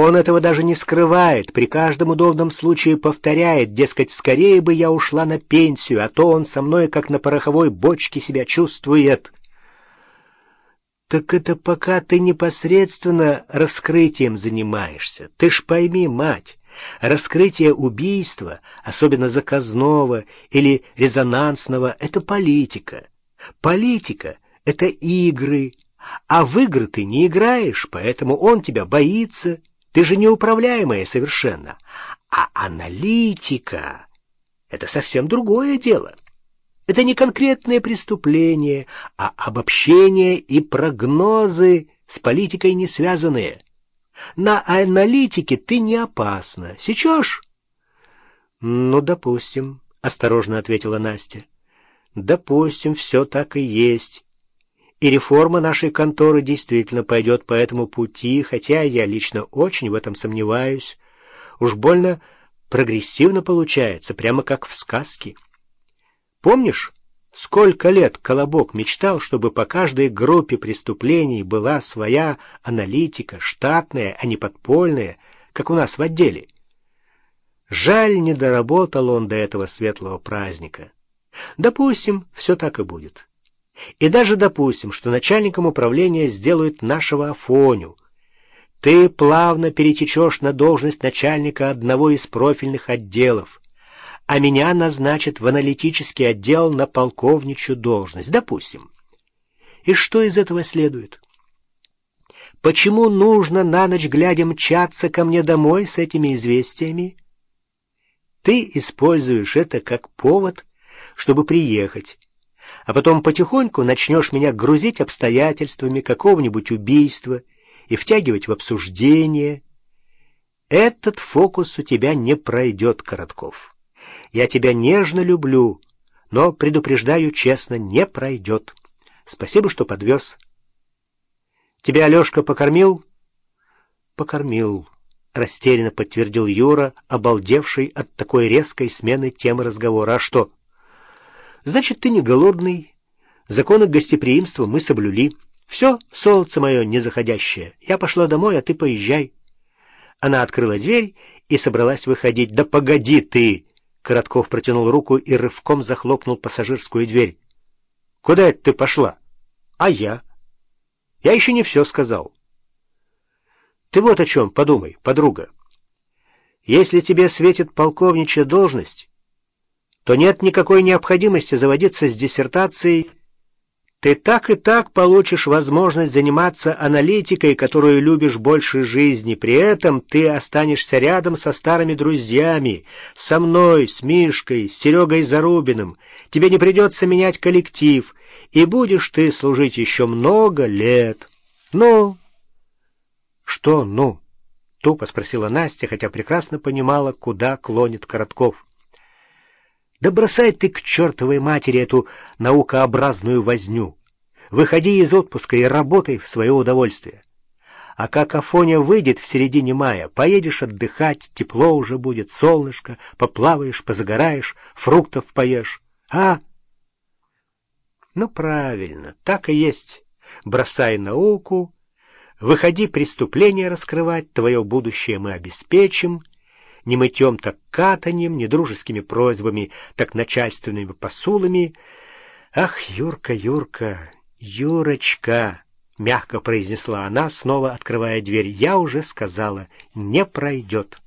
Он этого даже не скрывает, при каждом удобном случае повторяет, дескать, скорее бы я ушла на пенсию, а то он со мной как на пороховой бочке себя чувствует. Так это пока ты непосредственно раскрытием занимаешься. Ты ж пойми, мать, раскрытие убийства, особенно заказного или резонансного, это политика. Политика — это игры, а в игры ты не играешь, поэтому он тебя боится. Ты же неуправляемая совершенно. А аналитика — это совсем другое дело. Это не конкретное преступление, а обобщение и прогнозы с политикой не связанные. На аналитике ты не опасна. Сечешь? — Ну, допустим, — осторожно ответила Настя. — Допустим, все так и есть и реформа нашей конторы действительно пойдет по этому пути, хотя я лично очень в этом сомневаюсь. Уж больно прогрессивно получается, прямо как в сказке. Помнишь, сколько лет Колобок мечтал, чтобы по каждой группе преступлений была своя аналитика, штатная, а не подпольная, как у нас в отделе? Жаль, не доработал он до этого светлого праздника. Допустим, все так и будет. И даже допустим, что начальником управления сделают нашего Афоню. Ты плавно перетечешь на должность начальника одного из профильных отделов, а меня назначат в аналитический отдел на полковничью должность, допустим. И что из этого следует? Почему нужно на ночь глядя мчаться ко мне домой с этими известиями? Ты используешь это как повод, чтобы приехать, а потом потихоньку начнешь меня грузить обстоятельствами какого-нибудь убийства и втягивать в обсуждение. Этот фокус у тебя не пройдет, Коротков. Я тебя нежно люблю, но, предупреждаю честно, не пройдет. Спасибо, что подвез. Тебя Алешка покормил? Покормил, растерянно подтвердил Юра, обалдевший от такой резкой смены темы разговора. А что? Значит, ты не голодный. Законы гостеприимства мы соблюли. Все, солнце мое незаходящее. Я пошла домой, а ты поезжай. Она открыла дверь и собралась выходить. «Да погоди ты!» Коротков протянул руку и рывком захлопнул пассажирскую дверь. «Куда это ты пошла?» «А я?» «Я еще не все сказал». «Ты вот о чем подумай, подруга. Если тебе светит полковничья должность, то нет никакой необходимости заводиться с диссертацией. Ты так и так получишь возможность заниматься аналитикой, которую любишь больше жизни. При этом ты останешься рядом со старыми друзьями, со мной, с Мишкой, с Серегой Зарубиным. Тебе не придется менять коллектив, и будешь ты служить еще много лет. Ну? Что «ну»? — тупо спросила Настя, хотя прекрасно понимала, куда клонит Коротков. Да бросай ты к чертовой матери эту наукообразную возню. Выходи из отпуска и работай в свое удовольствие. А как Афоня выйдет в середине мая, поедешь отдыхать, тепло уже будет, солнышко, поплаваешь, позагораешь, фруктов поешь. А? Ну, правильно, так и есть. Бросай науку, выходи преступление раскрывать, твое будущее мы обеспечим — не мытьем, так катанием, не дружескими просьбами, так начальственными посулами. «Ах, Юрка, Юрка, Юрочка!» — мягко произнесла она, снова открывая дверь. «Я уже сказала, не пройдет».